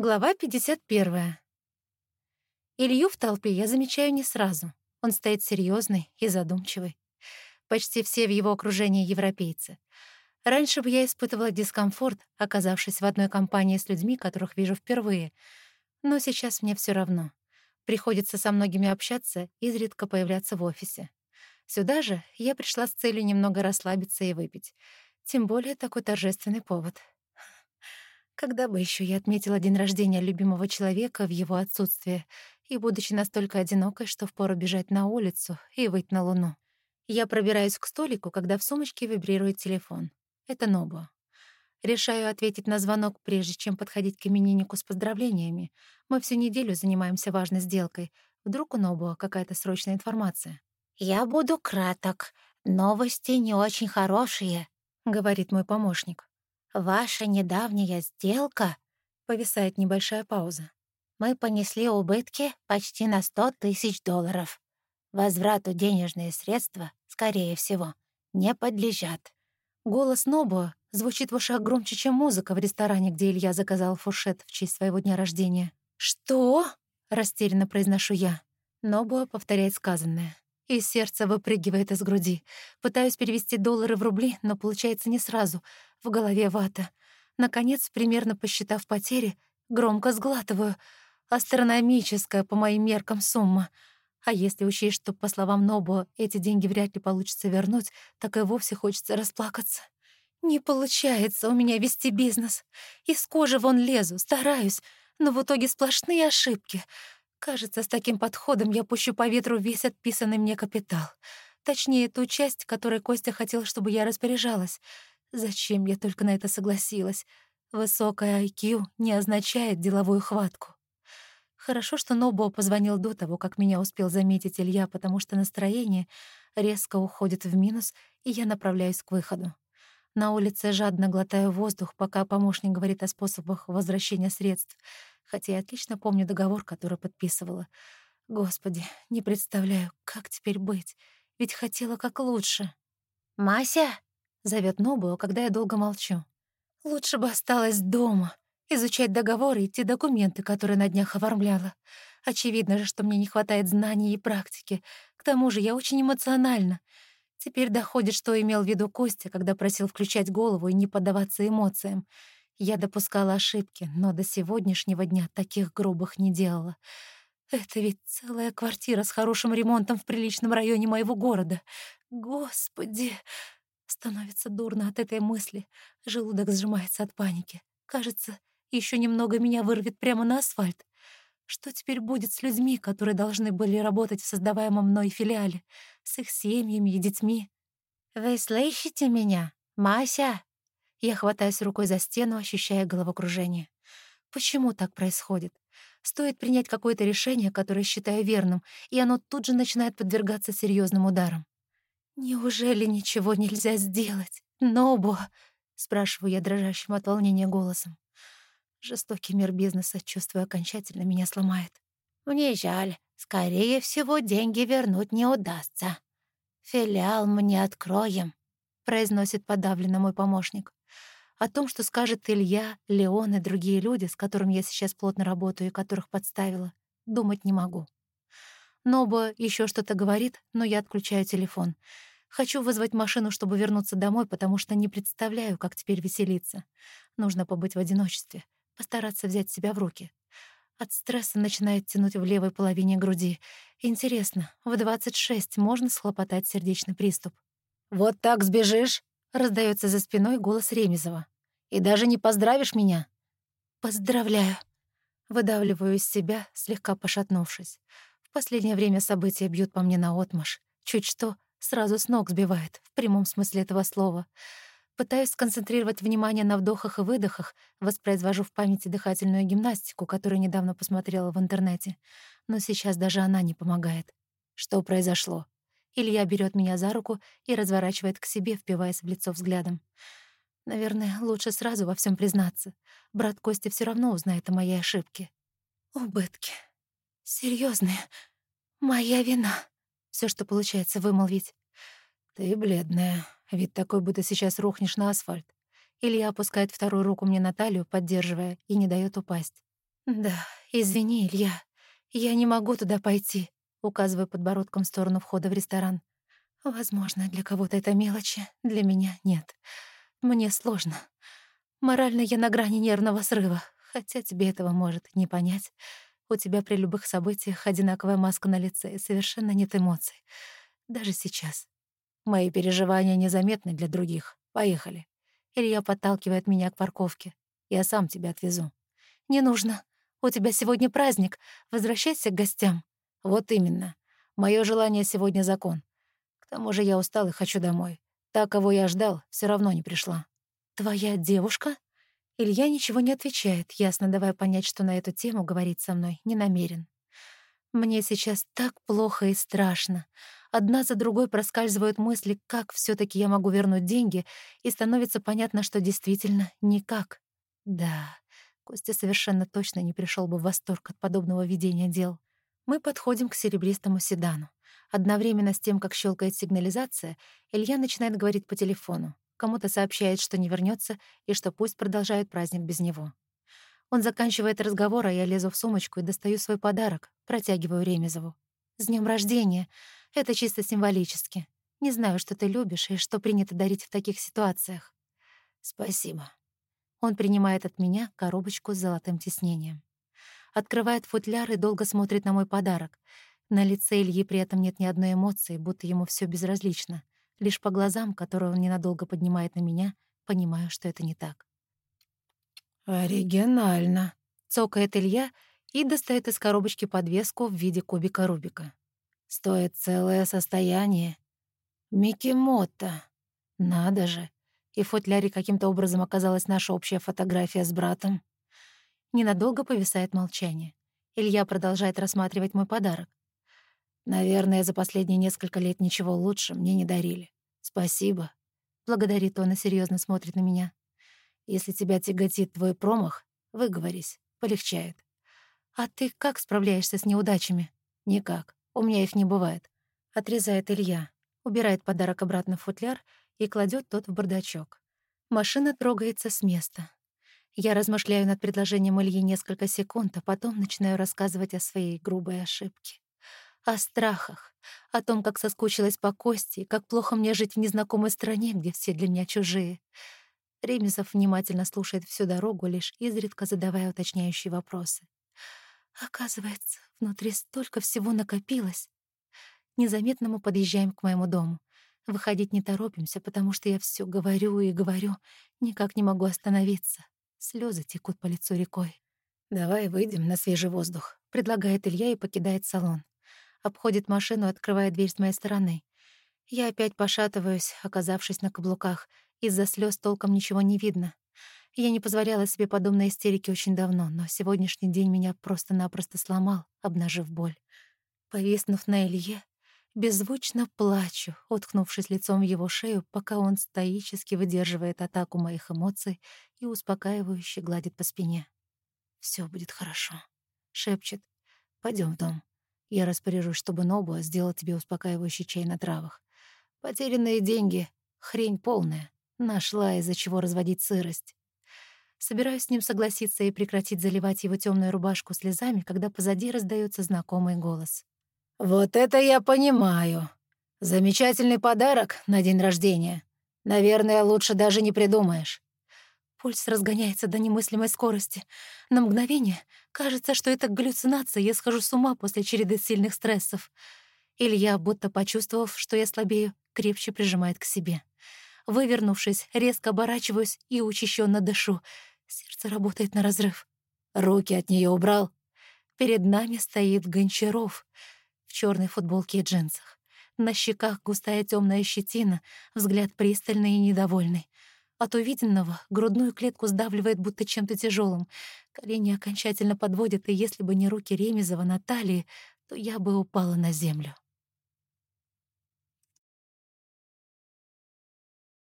Глава 51. Илью в толпе я замечаю не сразу. Он стоит серьезный и задумчивый. Почти все в его окружении европейцы. Раньше бы я испытывала дискомфорт, оказавшись в одной компании с людьми, которых вижу впервые. Но сейчас мне все равно. Приходится со многими общаться, изредка появляться в офисе. Сюда же я пришла с целью немного расслабиться и выпить. Тем более такой торжественный повод — когда бы еще я отметила день рождения любимого человека в его отсутствие и будучи настолько одинокой, что впору бежать на улицу и выйти на луну. Я пробираюсь к столику, когда в сумочке вибрирует телефон. Это Нобо. Решаю ответить на звонок, прежде чем подходить к имениннику с поздравлениями. Мы всю неделю занимаемся важной сделкой. Вдруг у Нобо какая-то срочная информация. «Я буду краток. Новости не очень хорошие», — говорит мой помощник. «Ваша недавняя сделка...» — повисает небольшая пауза. «Мы понесли убытки почти на сто тысяч долларов. Возврату денежные средства, скорее всего, не подлежат». Голос Нобуа звучит в ушах громче, чем музыка в ресторане, где Илья заказал фуршет в честь своего дня рождения. «Что?» — растерянно произношу я. Нобуа повторяет сказанное и сердце выпрыгивает из груди. Пытаюсь перевести доллары в рубли, но получается не сразу. В голове вата. Наконец, примерно посчитав потери, громко сглатываю. Астрономическая по моим меркам сумма. А если учесть, что, по словам Нобу, эти деньги вряд ли получится вернуть, так и вовсе хочется расплакаться. Не получается у меня вести бизнес. Из кожи вон лезу, стараюсь, но в итоге сплошные ошибки — Кажется, с таким подходом я пущу по ветру весь отписанный мне капитал. Точнее, ту часть, которой Костя хотел, чтобы я распоряжалась. Зачем я только на это согласилась? Высокая IQ не означает деловую хватку. Хорошо, что Нобо позвонил до того, как меня успел заметить Илья, потому что настроение резко уходит в минус, и я направляюсь к выходу. На улице жадно глотаю воздух, пока помощник говорит о способах возвращения средств — хотя я отлично помню договор, который подписывала. Господи, не представляю, как теперь быть, ведь хотела как лучше. «Мася!» — зовет Нобуа, когда я долго молчу. «Лучше бы осталась дома, изучать договоры и те документы, которые на днях оформляла. Очевидно же, что мне не хватает знаний и практики. К тому же я очень эмоциональна. Теперь доходит, что имел в виду Костя, когда просил включать голову и не поддаваться эмоциям. Я допускала ошибки, но до сегодняшнего дня таких грубых не делала. Это ведь целая квартира с хорошим ремонтом в приличном районе моего города. Господи! Становится дурно от этой мысли. Желудок сжимается от паники. Кажется, еще немного меня вырвет прямо на асфальт. Что теперь будет с людьми, которые должны были работать в создаваемом мной филиале, с их семьями и детьми? «Вы слышите меня, Мася?» Я хватаюсь рукой за стену, ощущая головокружение. Почему так происходит? Стоит принять какое-то решение, которое считаю верным, и оно тут же начинает подвергаться серьезным ударам. «Неужели ничего нельзя сделать? Нобо?» — спрашиваю я дрожащим от волнения голосом. Жестокий мир бизнеса, чувствую, окончательно меня сломает. «Мне жаль. Скорее всего, деньги вернуть не удастся. Филиал мы не откроем», — произносит подавленно мой помощник. О том, что скажет Илья, Леон и другие люди, с которыми я сейчас плотно работаю и которых подставила, думать не могу. Ноба еще что-то говорит, но я отключаю телефон. Хочу вызвать машину, чтобы вернуться домой, потому что не представляю, как теперь веселиться. Нужно побыть в одиночестве, постараться взять себя в руки. От стресса начинает тянуть в левой половине груди. Интересно, в 26 можно схлопотать сердечный приступ? «Вот так сбежишь?» — раздается за спиной голос Ремезова. «И даже не поздравишь меня?» «Поздравляю!» Выдавливаю из себя, слегка пошатнувшись. В последнее время события бьют по мне наотмашь. Чуть что, сразу с ног сбивает, в прямом смысле этого слова. Пытаюсь сконцентрировать внимание на вдохах и выдохах, воспроизвожу в памяти дыхательную гимнастику, которую недавно посмотрела в интернете. Но сейчас даже она не помогает. Что произошло? Илья берет меня за руку и разворачивает к себе, впиваясь в лицо взглядом. Наверное, лучше сразу во всем признаться. Брат Костя все равно узнает о моей ошибке. Убытки. Серьезные. Моя вина. Все, что получается вымолвить. Ты бледная. Вид такой, будто сейчас рухнешь на асфальт. Илья опускает вторую руку мне на талию, поддерживая, и не дает упасть. «Да, извини, Илья, я не могу туда пойти», указываю подбородком в сторону входа в ресторан. «Возможно, для кого-то это мелочи, для меня нет. Мне сложно. Морально я на грани нервного срыва, хотя тебе этого может не понять. У тебя при любых событиях одинаковая маска на лице и совершенно нет эмоций. Даже сейчас. Мои переживания незаметны для других. Поехали. Илья подталкивает меня к парковке. Я сам тебя отвезу. Не нужно. У тебя сегодня праздник. Возвращайся к гостям. Вот именно. Мое желание сегодня закон. К тому же я устал и хочу домой. Та, кого я ждал, все равно не пришла. Твоя девушка? Илья ничего не отвечает, ясно давая понять, что на эту тему говорить со мной не намерен. Мне сейчас так плохо и страшно. Одна за другой проскальзывают мысли, как все таки я могу вернуть деньги, и становится понятно, что действительно никак. Да, Костя совершенно точно не пришел бы в восторг от подобного ведения дел. Мы подходим к серебристому седану. Одновременно с тем, как щелкает сигнализация, Илья начинает говорить по телефону. Кому-то сообщает, что не вернется и что пусть продолжают праздник без него. Он заканчивает разговор, а я лезу в сумочку и достаю свой подарок, протягиваю Ремезову. «С днем рождения! Это чисто символически. Не знаю, что ты любишь и что принято дарить в таких ситуациях». «Спасибо». Он принимает от меня коробочку с золотым тиснением открывает футляр и долго смотрит на мой подарок. На лице Ильи при этом нет ни одной эмоции, будто ему все безразлично. Лишь по глазам, которые он ненадолго поднимает на меня, понимаю, что это не так. «Оригинально», — цокает Илья и достает из коробочки подвеску в виде кубика Рубика. «Стоит целое состояние. Микимото. Надо же. И в футляре каким-то образом оказалась наша общая фотография с братом. Ненадолго повисает молчание. Илья продолжает рассматривать мой подарок. «Наверное, за последние несколько лет ничего лучше мне не дарили. Спасибо». Благодарит он и серьезно смотрит на меня. «Если тебя тяготит твой промах, выговорись, полегчает». «А ты как справляешься с неудачами?» «Никак. У меня их не бывает», — отрезает Илья. Убирает подарок обратно в футляр и кладет тот в бардачок. Машина трогается с места. Я размышляю над предложением Ильи несколько секунд, а потом начинаю рассказывать о своей грубой ошибке. О страхах, о том, как соскучилась по Кости, как плохо мне жить в незнакомой стране, где все для меня чужие. Ремезов внимательно слушает всю дорогу, лишь изредка задавая уточняющие вопросы. Оказывается, внутри столько всего накопилось. Незаметно мы подъезжаем к моему дому. Выходить не торопимся, потому что я все говорю и говорю, никак не могу остановиться. Слезы текут по лицу рекой. «Давай выйдем на свежий воздух», — предлагает Илья и покидает салон. Обходит машину и открывает дверь с моей стороны. Я опять пошатываюсь, оказавшись на каблуках. Из-за слез толком ничего не видно. Я не позволяла себе подобной истерики очень давно, но сегодняшний день меня просто-напросто сломал, обнажив боль. Повиснув на Илье, беззвучно плачу, уткнувшись лицом в его шею, пока он стоически выдерживает атаку моих эмоций и успокаивающе гладит по спине. Все будет хорошо», — шепчет. Пойдем в дом. Я распоряжусь, чтобы Нобуа сделал тебе успокаивающий чай на травах. Потерянные деньги — хрень полная. Нашла, из-за чего разводить сырость. Собираюсь с ним согласиться и прекратить заливать его темную рубашку слезами, когда позади раздается знакомый голос. «Вот это я понимаю. Замечательный подарок на день рождения. Наверное, лучше даже не придумаешь». Пульс разгоняется до немыслимой скорости. На мгновение кажется, что это галлюцинация, я схожу с ума после череды сильных стрессов. Илья, будто почувствовав, что я слабею, крепче прижимает к себе. Вывернувшись, резко оборачиваюсь и учащенно дышу. Сердце работает на разрыв. Руки от нее убрал. Перед нами стоит Гончаров — в черной футболке и джинсах. На щеках густая темная щетина, взгляд пристальный и недовольный. От увиденного грудную клетку сдавливает будто чем-то тяжелым. Колени окончательно подводят, и если бы не руки Ремезова на талии, то я бы упала на землю.